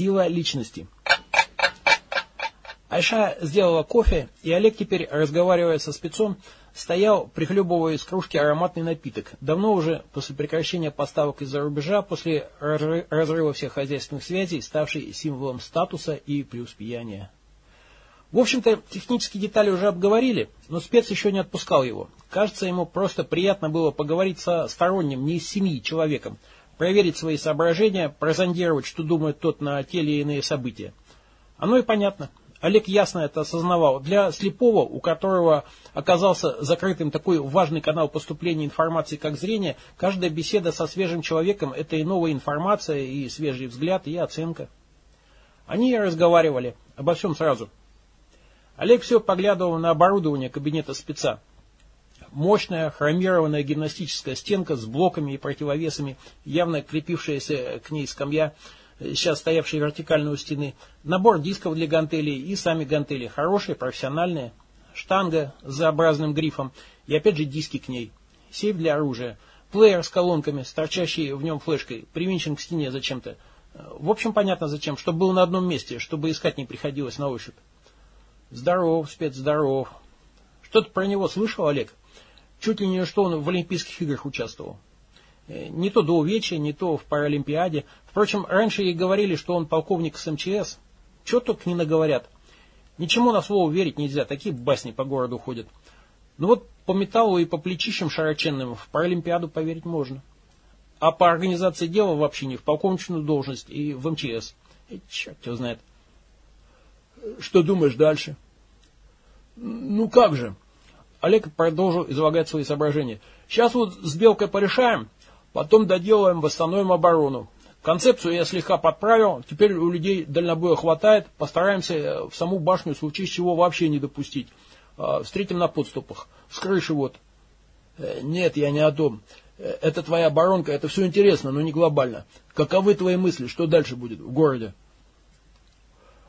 Сила личности. Айша сделала кофе, и Олег теперь, разговаривая со спецом, стоял, прихлебывая из кружки ароматный напиток. Давно уже, после прекращения поставок из-за рубежа, после разрыва всех хозяйственных связей, ставший символом статуса и преуспеяния. В общем-то, технические детали уже обговорили, но спец еще не отпускал его. Кажется, ему просто приятно было поговорить со сторонним, не из семьи, человеком, проверить свои соображения, прозондировать, что думает тот на те или иные события. Оно и понятно. Олег ясно это осознавал. Для слепого, у которого оказался закрытым такой важный канал поступления информации, как зрение, каждая беседа со свежим человеком – это и новая информация, и свежий взгляд, и оценка. Они разговаривали обо всем сразу. Олег все поглядывал на оборудование кабинета спеца. Мощная хромированная гимнастическая стенка с блоками и противовесами, явно крепившаяся к ней скамья – сейчас стоявшие вертикально у стены, набор дисков для гантелей и сами гантели, хорошие, профессиональные, штанга с Z-образным грифом и опять же диски к ней, сейф для оружия, плеер с колонками, с торчащей в нем флешкой, привинчен к стене зачем-то. В общем, понятно зачем, чтобы был на одном месте, чтобы искать не приходилось на ощупь. Здоров, спец, здоров. Что-то про него слышал, Олег? Чуть ли не что он в Олимпийских играх участвовал. Э, не то до увечья, не то в Паралимпиаде. Впрочем, раньше ей говорили, что он полковник с МЧС. Чего только не наговорят. Ничему на слово верить нельзя, такие басни по городу ходят. Ну вот по металлу и по плечищам широченным в Паралимпиаду поверить можно. А по организации дела вообще не в полковничную должность и в МЧС. И э, черт его знает. Что думаешь дальше? Ну как же? Олег продолжил излагать свои соображения. Сейчас вот с Белкой порешаем, Потом доделаем, восстановим оборону. Концепцию я слегка подправил. Теперь у людей дальнобоя хватает. Постараемся э, в саму башню в случае чего вообще не допустить. А, встретим на подступах. С крыши вот. Э, нет, я не о том. Э, это твоя оборонка, это все интересно, но не глобально. Каковы твои мысли, что дальше будет в городе?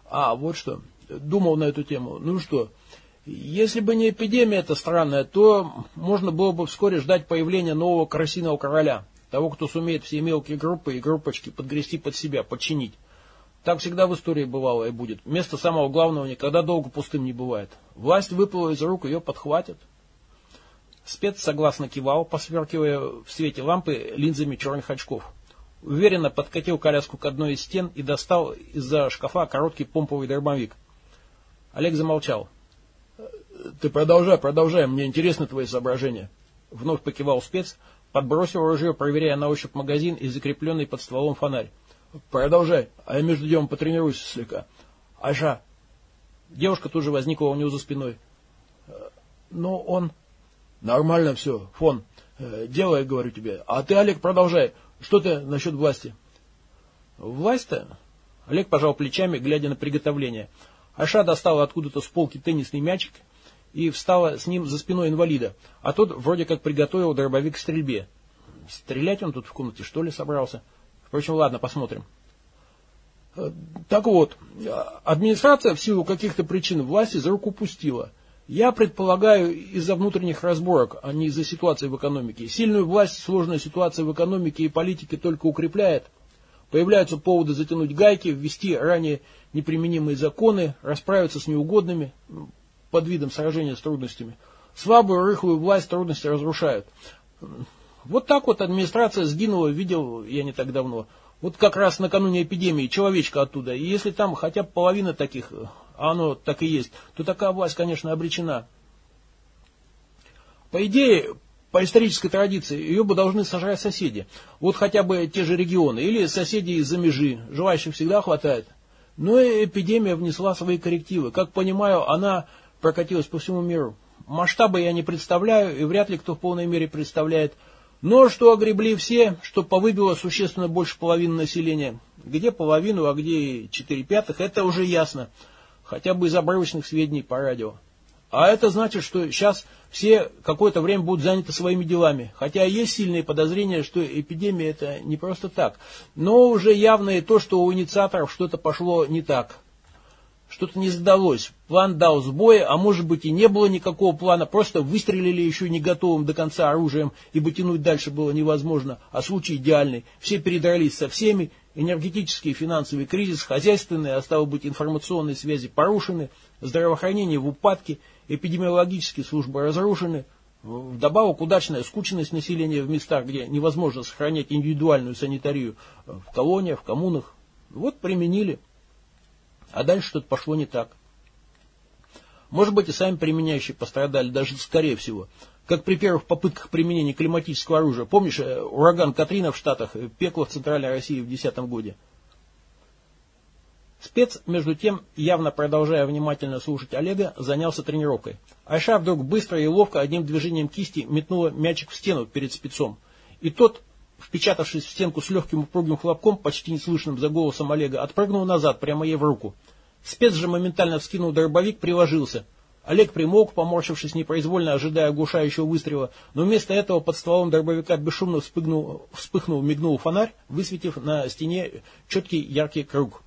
А, вот что. Думал на эту тему. Ну что, если бы не эпидемия эта странная, то можно было бы вскоре ждать появления нового красивого короля. Того, кто сумеет все мелкие группы и группочки подгрести под себя, подчинить. Так всегда в истории бывало и будет. Место самого главного никогда долго пустым не бывает. Власть выпала из рук, ее подхватят. Спец согласно кивал, посверкивая в свете лампы линзами черных очков. Уверенно подкатил коляску к одной из стен и достал из-за шкафа короткий помповый дробовик. Олег замолчал. «Ты продолжай, продолжай, мне интересны твои соображения». Вновь покивал спец, Подбросил ружье, проверяя на ощупь магазин и закрепленный под стволом фонарь. Продолжай, а я между делом потренируюсь слегка. Аша. Девушка тут же возникла у него за спиной. Но он... Нормально все, фон. Делай, говорю тебе. А ты, Олег, продолжай. Что ты насчет власти? Власть-то? Олег пожал плечами, глядя на приготовление. Аша достала откуда-то с полки теннисный мячик и встала с ним за спиной инвалида, а тот вроде как приготовил дробовик к стрельбе. Стрелять он тут в комнате, что ли, собрался? Впрочем, ладно, посмотрим. Э, так вот, администрация в силу каких-то причин власти за руку пустила. Я предполагаю, из-за внутренних разборок, а не из-за ситуации в экономике. Сильную власть сложная ситуация в экономике и политике только укрепляет. Появляются поводы затянуть гайки, ввести ранее неприменимые законы, расправиться с неугодными под видом сражения с трудностями. Слабую, рыхлую власть трудности разрушают. Вот так вот администрация сгинула, видел я не так давно. Вот как раз накануне эпидемии человечка оттуда. И если там хотя бы половина таких, а оно так и есть, то такая власть, конечно, обречена. По идее, по исторической традиции, ее бы должны сожрать соседи. Вот хотя бы те же регионы. Или соседи из-за межи. Желающих всегда хватает. Но эпидемия внесла свои коррективы. Как понимаю, она прокатилась по всему миру. Масштабы я не представляю, и вряд ли кто в полной мере представляет. Но что огребли все, что повыбило существенно больше половины населения. Где половину, а где четыре пятых, это уже ясно. Хотя бы из обрывочных сведений по радио. А это значит, что сейчас все какое-то время будут заняты своими делами. Хотя есть сильные подозрения, что эпидемия это не просто так. Но уже явно и то, что у инициаторов что-то пошло не так. Что-то не задалось. План дал сбоя, а может быть и не было никакого плана. Просто выстрелили еще не готовым до конца оружием, ибо тянуть дальше было невозможно. А случай идеальный. Все передрались со всеми. Энергетический и финансовый кризис, хозяйственные, а стало быть информационные связи порушены, здравоохранение в упадке, эпидемиологические службы разрушены. Вдобавок удачная скучность населения в местах, где невозможно сохранять индивидуальную санитарию, в колониях, в коммунах. Вот применили. А дальше что-то пошло не так. Может быть, и сами применяющие пострадали, даже скорее всего. Как при первых попытках применения климатического оружия. Помнишь, э, ураган Катрина в Штатах, э, пекло в Центральной России в 2010 году? Спец, между тем, явно продолжая внимательно слушать Олега, занялся тренировкой. Айша вдруг быстро и ловко одним движением кисти метнула мячик в стену перед спецом. И тот, впечатавшись в стенку с легким упругим хлопком, почти неслышным за голосом Олега, отпрыгнул назад, прямо ей в руку. Спец же моментально вскинул дробовик, приложился. Олег примолк, поморщившись непроизвольно, ожидая оглушающего выстрела, но вместо этого под стволом дробовика бесшумно вспыхнул, вспыхнул мигнул фонарь, высветив на стене четкий яркий круг.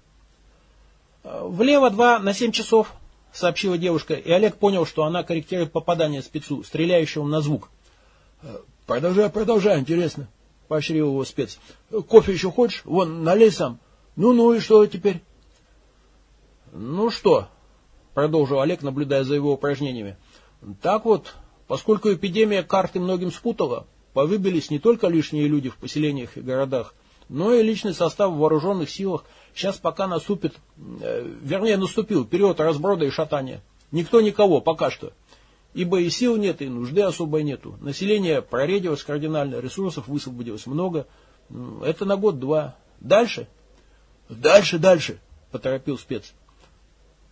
«Влево два на семь часов», — сообщила девушка, и Олег понял, что она корректирует попадание спецу, стреляющему на звук. «Продолжай, продолжай, интересно», — поощрил его спец. «Кофе еще хочешь? Вон, налей сам. Ну-ну, и что теперь?» «Ну что?» — продолжил Олег, наблюдая за его упражнениями. «Так вот, поскольку эпидемия карты многим спутала, повыбились не только лишние люди в поселениях и городах, но и личный состав в вооруженных силах. Сейчас пока наступит, э, вернее наступил период разброда и шатания. Никто никого пока что. Ибо и сил нет, и нужды особой нету. Население проредилось кардинально, ресурсов высвободилось много. Это на год-два. Дальше? Дальше, дальше, поторопил спец.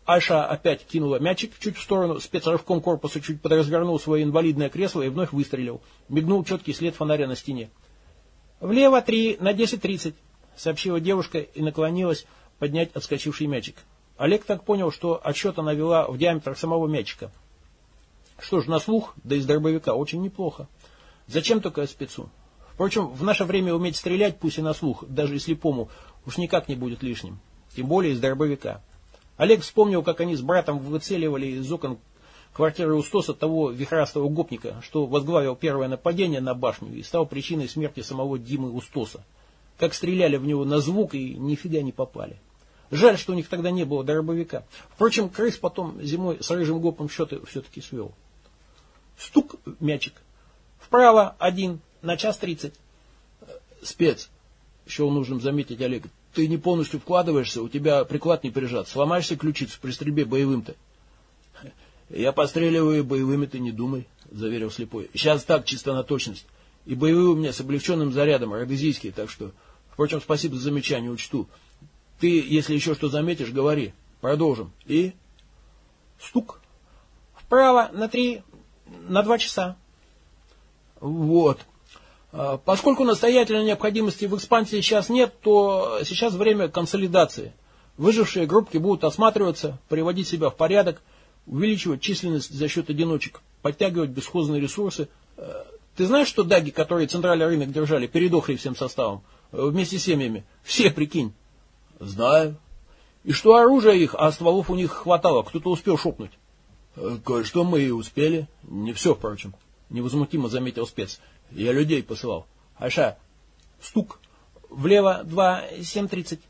Аша опять кинула мячик чуть в сторону, спецрывком корпуса чуть подразвернул свое инвалидное кресло и вновь выстрелил. Мигнул четкий след фонаря на стене. «Влево три, на десять тридцать», — сообщила девушка и наклонилась поднять отскочивший мячик. Олег так понял, что отсчет она вела в диаметр самого мячика. Что ж, на слух, да из дробовика, очень неплохо. Зачем только спецу? Впрочем, в наше время уметь стрелять, пусть и на слух, даже и слепому, уж никак не будет лишним. Тем более из дробовика. Олег вспомнил, как они с братом выцеливали из окон квартиры Устоса того вихрастого гопника, что возглавил первое нападение на башню и стал причиной смерти самого Димы Устоса. Как стреляли в него на звук и нифига не попали. Жаль, что у них тогда не было дробовика. Впрочем, крыс потом зимой с рыжим гопом счеты все-таки свел. Стук, мячик. Вправо один, на час тридцать. Спец, счел нужным заметить Олег, ты не полностью вкладываешься, у тебя приклад не прижат. Сломаешься ключицу при стрельбе боевым-то. Я постреливаю боевыми, ты не думай, заверил слепой. Сейчас так, чисто на точность. И боевые у меня с облегченным зарядом, родезийские, так что... Впрочем, спасибо за замечание, учту. Ты, если еще что заметишь, говори. Продолжим. И... Стук. Вправо на три, на два часа. Вот. А, поскольку настоятельной необходимости в экспансии сейчас нет, то сейчас время консолидации. Выжившие группки будут осматриваться, приводить себя в порядок, увеличивать численность за счет одиночек, подтягивать бесхозные ресурсы. А, ты знаешь, что даги, которые центральный рынок держали, передохли всем составом, э, вместе с семьями? Все, прикинь. Знаю. И что оружия их, а стволов у них хватало, кто-то успел шопнуть. Э, кое-что мы и успели. Не все, впрочем. Невозмутимо заметил спец. Я людей посылал. Аша, стук. Влево два, семь тридцать.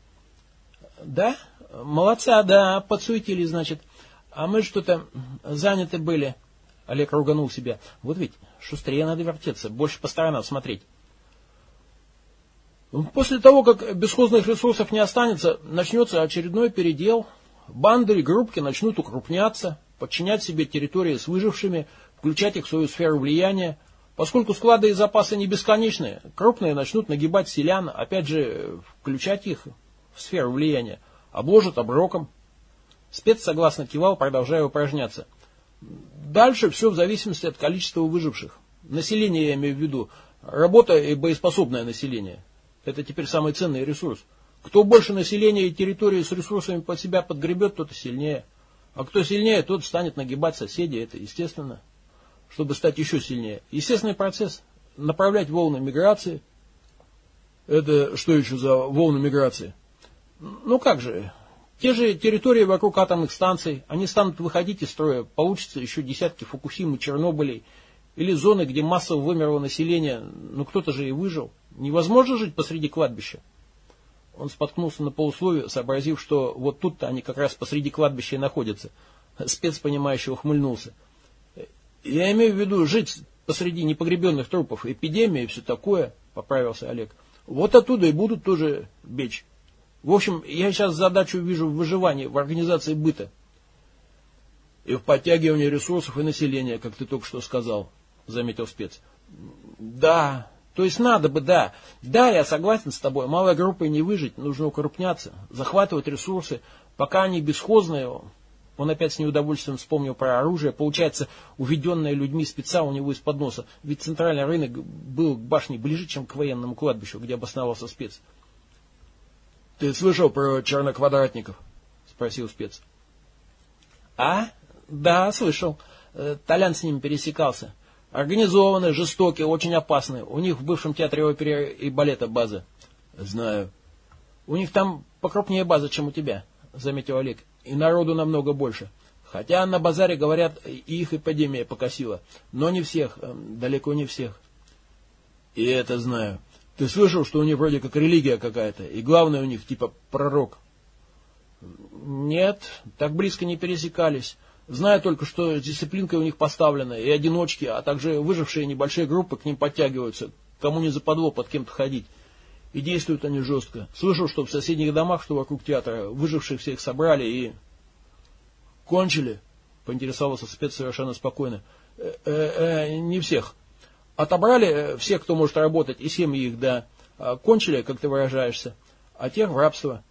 Да? Молодца, да, подсуетили, значит. А мы что-то заняты были. Олег руганул себя. Вот ведь, шустрее надо вертеться, больше по сторонам смотреть. После того, как бесхозных ресурсов не останется, начнется очередной передел. Банды и группки начнут укрупняться, подчинять себе территории с выжившими, включать их в свою сферу влияния. Поскольку склады и запасы не бесконечные, крупные начнут нагибать селян, опять же, включать их в сферу влияния, обложат оброком. Спец согласно кивал, продолжая упражняться. Дальше все в зависимости от количества выживших. Население я имею в виду. Работа и боеспособное население. Это теперь самый ценный ресурс. Кто больше населения и территории с ресурсами под себя подгребет, тот и сильнее. А кто сильнее, тот станет нагибать соседей. Это естественно чтобы стать еще сильнее. Естественный процесс. Направлять волны миграции. Это что еще за волны миграции? Ну как же, Те же территории вокруг атомных станций, они станут выходить из строя, получится еще десятки Фукусим и Чернобылей, или зоны, где массово вымерло население, но кто-то же и выжил. Невозможно жить посреди кладбища. Он споткнулся на полусловие, сообразив, что вот тут-то они как раз посреди кладбища и находятся. Спец, понимающий, ухмыльнулся. Я имею в виду жить посреди непогребенных трупов, эпидемия и все такое, поправился Олег. Вот оттуда и будут тоже бечь. В общем, я сейчас задачу вижу в выживании, в организации быта. И в подтягивании ресурсов и населения, как ты только что сказал, заметил спец. Да, то есть надо бы, да. Да, я согласен с тобой, малой группой не выжить, нужно укрупняться, захватывать ресурсы, пока они бесхозные. Он опять с неудовольствием вспомнил про оружие. Получается, уведенное людьми спеца у него из-под носа. Ведь центральный рынок был к башне ближе, чем к военному кладбищу, где обосновался спец. Ты слышал про черноквадратников? Спросил спец. А? Да, слышал. Э, Толян с ними пересекался. Организованные, жестокие, очень опасные. У них в бывшем театре оперы и балета база. Знаю. У них там покрупнее база, чем у тебя, заметил Олег. И народу намного больше. Хотя на базаре, говорят, и их эпидемия покосила. Но не всех, э, далеко не всех. И это знаю. Ты слышал, что у них вроде как религия какая-то, и главное у них типа пророк? Нет, так близко не пересекались. Знаю только, что дисциплинка у них поставлена, и одиночки, а также выжившие небольшие группы к ним подтягиваются, кому не западло под кем-то ходить. И действуют они жестко. Слышал, что в соседних домах, что вокруг театра, выживших всех собрали и... Кончили? Поинтересовался спец совершенно спокойно. Э -э -э, не всех. Отобрали э, всех, кто может работать, и семьи их, да, а кончили, как ты выражаешься, а тех в рабство.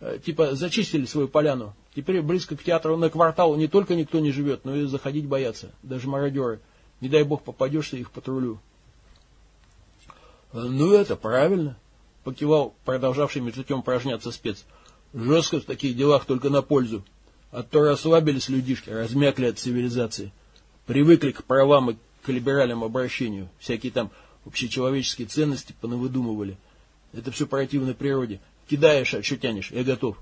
Э, типа зачистили свою поляну. Теперь близко к театру на квартал не только никто не живет, но и заходить боятся, даже мародеры. Не дай бог попадешься их патрулю. Э, ну это правильно, покивал продолжавший тем упражняться спец. Жестко в таких делах только на пользу. А то расслабились людишки, размякли от цивилизации. Привыкли к правам и к либеральному обращению. Всякие там общечеловеческие ценности понавыдумывали. Это все противно природе. Кидаешь, а что тянешь? Я готов.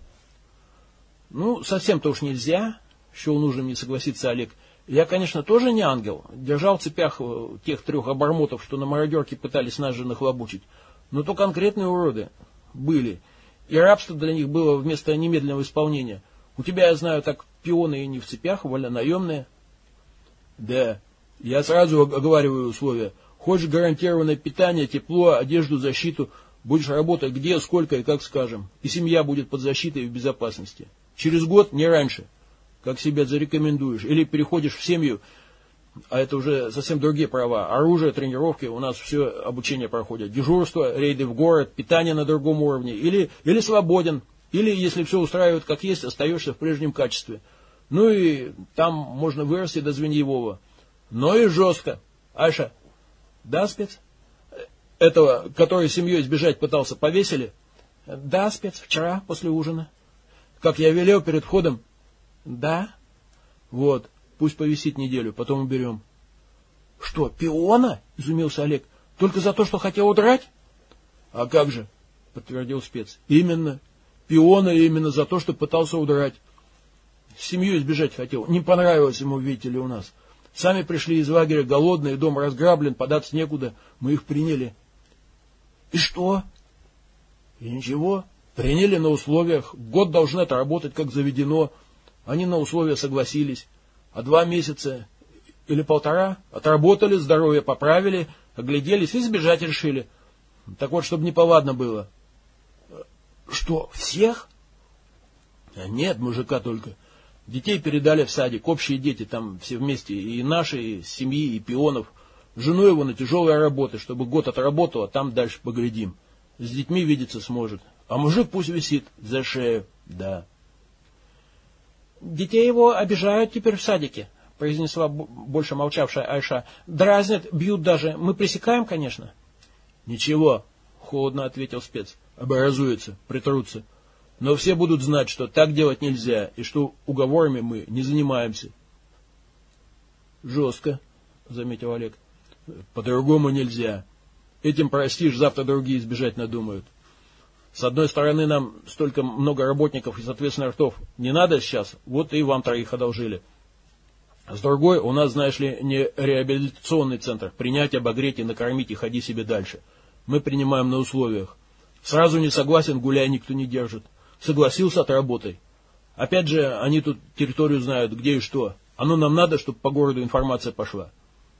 Ну, совсем-то уж нельзя, счел нужным не согласиться Олег. Я, конечно, тоже не ангел. Держал в цепях э, тех трех обормотов, что на мародерке пытались нас же нахлобучить. Но то конкретные уроды были. И рабство для них было вместо немедленного исполнения. У тебя, я знаю, так пионы и не в цепях, вольно наемные. Да, я сразу оговариваю условия. Хочешь гарантированное питание, тепло, одежду, защиту, будешь работать где, сколько и как скажем. И семья будет под защитой и в безопасности. Через год, не раньше, как себя зарекомендуешь. Или переходишь в семью, а это уже совсем другие права. Оружие, тренировки, у нас все обучение проходит. Дежурство, рейды в город, питание на другом уровне. Или, или свободен. Или, если все устраивает как есть, остаешься в прежнем качестве. Ну и там можно вырасти до Звеньевого но и жестко. Айша. Да, спец? Этого, который семьей сбежать пытался, повесили? Да, спец, вчера, после ужина. Как я велел перед входом? Да. Вот, пусть повисит неделю, потом уберем. Что, пиона? Изумился Олег. Только за то, что хотел удрать? А как же, подтвердил спец. Именно. Пиона именно за то, что пытался удрать. Семью избежать хотел. Не понравилось ему, видите ли, у нас. Сами пришли из лагеря голодные, дом разграблен, податься некуда. Мы их приняли. И что? И ничего. Приняли на условиях. Год должны отработать, как заведено. Они на условия согласились. А два месяца или полтора отработали, здоровье поправили, огляделись и сбежать решили. Так вот, чтобы неповадно было. Что, всех? Нет, мужика только. Детей передали в садик, общие дети там все вместе, и наши, и семьи, и пионов. Жену его на тяжелые работы, чтобы год отработал, а там дальше поглядим. С детьми видеться сможет. А мужик пусть висит за шею, да. Детей его обижают теперь в садике, произнесла больше молчавшая Айша. Дразнят, бьют даже. Мы пресекаем, конечно. Ничего, холодно ответил спец. Образуется, притрутся. Но все будут знать, что так делать нельзя, и что уговорами мы не занимаемся. Жестко, заметил Олег. По-другому нельзя. Этим простишь, завтра другие избежать надумают. С одной стороны, нам столько много работников и, соответственно, ртов не надо сейчас, вот и вам троих одолжили. С другой, у нас, знаешь ли, не реабилитационный центр. Принять, обогреть и накормить и ходи себе дальше. Мы принимаем на условиях. Сразу не согласен, гуляй никто не держит. Согласился, отработай. Опять же, они тут территорию знают, где и что. Оно нам надо, чтобы по городу информация пошла.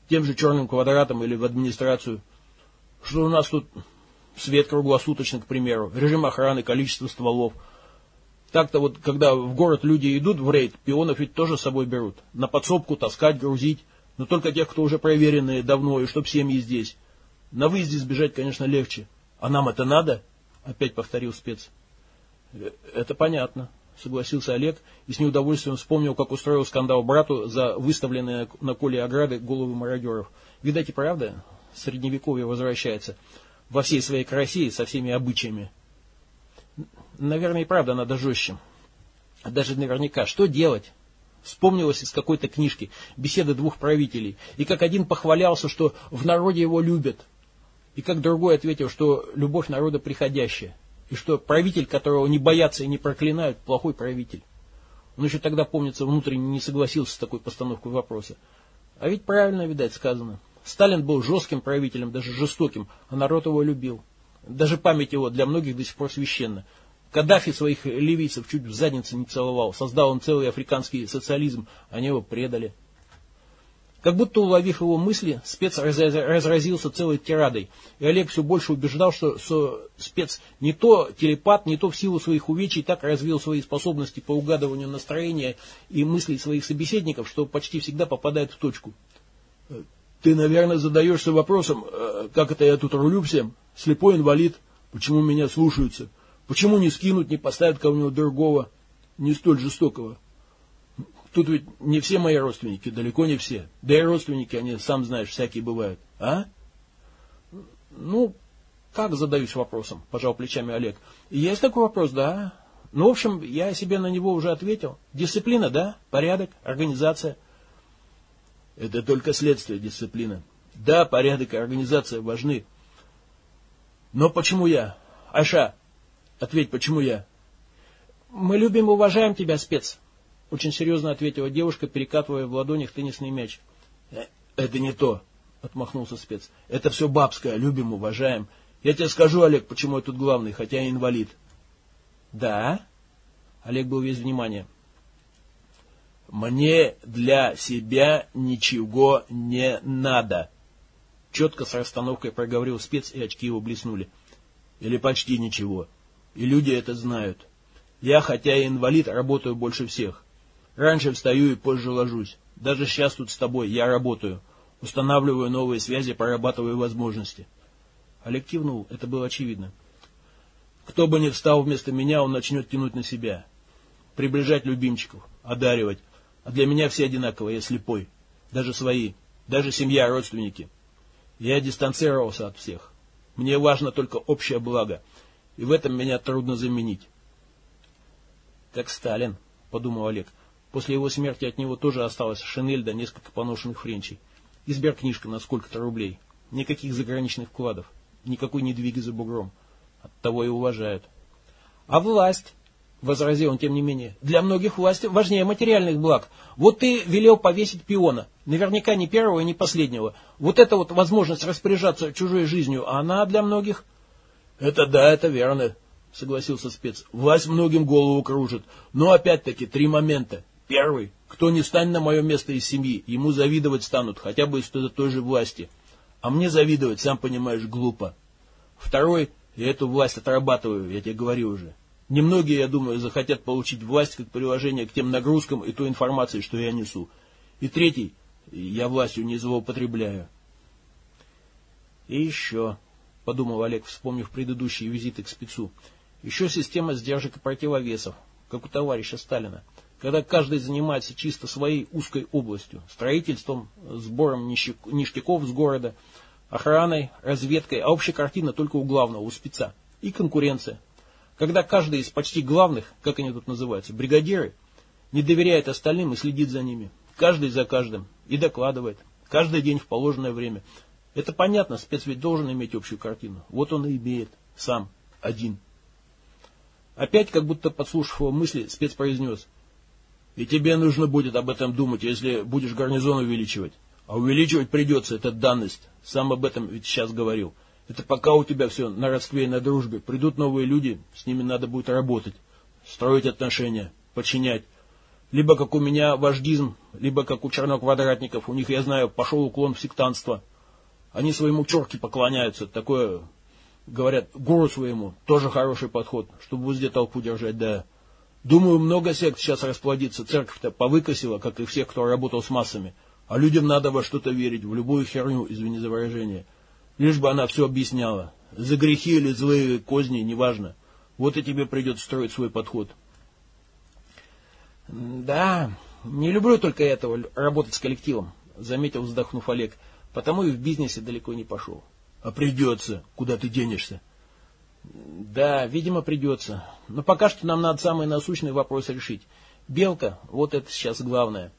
Тем же черным квадратом или в администрацию. Что у нас тут свет круглосуточно, к примеру, режим охраны, количество стволов. Так-то вот, когда в город люди идут в рейд, пионов ведь тоже с собой берут. На подсобку таскать, грузить. Но только тех, кто уже проверенные давно, и чтоб семьи здесь. На выезде сбежать, конечно, легче. А нам это надо? Опять повторил спец. «Э, это понятно, согласился Олег и с неудовольствием вспомнил, как устроил скандал брату за выставленные на коле ограды головы мародеров. Видать и правда, средневековье возвращается во всей своей красе и со всеми обычаями. Наверное, и правда надо жестче. Даже наверняка. Что делать? Вспомнилось из какой-то книжки беседы двух правителей. И как один похвалялся, что в народе его любят. И как другой ответил, что любовь народа приходящая. И что правитель, которого не боятся и не проклинают, плохой правитель. Он еще тогда, помнится, внутренне не согласился с такой постановкой вопроса. А ведь правильно, видать, сказано. Сталин был жестким правителем, даже жестоким, а народ его любил. Даже память его для многих до сих пор священна. Каддафи своих ливийцев чуть в заднице не целовал. Создал он целый африканский социализм, они его предали. Как будто уловив его мысли, спец разразился целой тирадой. И Олег все больше убеждал, что, что спец не то телепат, не то в силу своих увечий так развил свои способности по угадыванию настроения и мыслей своих собеседников, что почти всегда попадает в точку. Ты, наверное, задаешься вопросом, э, как это я тут рулю всем? Слепой инвалид. Почему меня слушаются? Почему не скинут, не поставят кого-нибудь другого, не столь жестокого? Тут ведь не все мои родственники, далеко не все. Да и родственники, они, сам знаешь, всякие бывают. А? Ну, как задаюсь вопросом, пожал плечами Олег. Есть такой вопрос, да. Ну, в общем, я себе на него уже ответил. Дисциплина, да, порядок, организация. Это только следствие дисциплины. Да, порядок и организация важны. Но почему я? Аша, ответь, почему я? Мы любим и уважаем тебя, спец. Очень серьезно ответила девушка, перекатывая в ладонях теннисный мяч. «Э, это не то, отмахнулся спец. Это все бабское, любим, уважаем. Я тебе скажу, Олег, почему я тут главный, хотя я инвалид. Да? Олег был весь внимание. Мне для себя ничего не надо. Четко с расстановкой проговорил спец, и очки его блеснули. Или почти ничего. И люди это знают. Я, хотя и инвалид, работаю больше всех. Раньше встаю и позже ложусь. Даже сейчас тут с тобой я работаю. Устанавливаю новые связи, прорабатываю возможности. Олег кивнул, это было очевидно. Кто бы ни встал вместо меня, он начнет тянуть на себя. Приближать любимчиков, одаривать, а для меня все одинаковые, я слепой. Даже свои, даже семья, родственники. Я дистанцировался от всех. Мне важно только общее благо. И в этом меня трудно заменить. Как Сталин, подумал Олег. После его смерти от него тоже осталась шинель да несколько поношенных френчей. И сберкнижка на сколько-то рублей. Никаких заграничных вкладов. Никакой недвиги за бугром. Оттого и уважают. А власть? Возразил он тем не менее, для многих власть важнее материальных благ. Вот ты велел повесить пиона, наверняка не первого и не последнего. Вот эта вот возможность распоряжаться чужой жизнью, она для многих... Это да, это верно, согласился спец. Власть многим голову кружит. Но опять-таки три момента. Первый, кто не станет на мое место из семьи, ему завидовать станут, хотя бы из той же власти. А мне завидовать, сам понимаешь, глупо. Второй, я эту власть отрабатываю, я тебе говорю уже. Немногие, я думаю, захотят получить власть как приложение к тем нагрузкам и той информации, что я несу. И третий, я властью не злоупотребляю. И еще, подумал Олег, вспомнив предыдущие визиты к спецу, еще система сдержек и противовесов, как у товарища Сталина, когда каждый занимается чисто своей узкой областью, строительством, сбором ништяков с города, охраной, разведкой, а общая картина только у главного, у спеца. И конкуренция, когда каждый из почти главных, как они тут называются, бригадиры, не доверяет остальным и следит за ними. Каждый за каждым. И докладывает. Каждый день в положенное время. Это понятно, спец ведь должен иметь общую картину. Вот он и имеет. Сам. Один. Опять, как будто подслушав его мысли, спец произнес. И тебе нужно будет об этом думать, если будешь гарнизон увеличивать. А увеличивать придется, это данность. Сам об этом ведь сейчас говорил. Это пока у тебя все на родстве и на дружбе. Придут новые люди, с ними надо будет работать, строить отношения, подчинять. Либо как у меня вождизм, либо как у черноквадратников. У них, я знаю, пошел уклон в сектантство. Они своему черке поклоняются. Такое, говорят, гуру своему. Тоже хороший подход, чтобы везде толпу держать, да. Думаю, много сект сейчас расплодится. Церковь-то повыкосила, как и всех, кто работал с массами. А людям надо во что-то верить, в любую херню, извини за выражение. Лишь бы она все объясняла. За грехи или злые козни, неважно. Вот и тебе придется строить свой подход. Да, не люблю только этого, работать с коллективом, заметил, вздохнув Олег. Потому и в бизнесе далеко не пошел. А придется. Куда ты денешься? Да, видимо, придется. Но пока что нам надо самый насущный вопрос решить. Белка, вот это сейчас главное.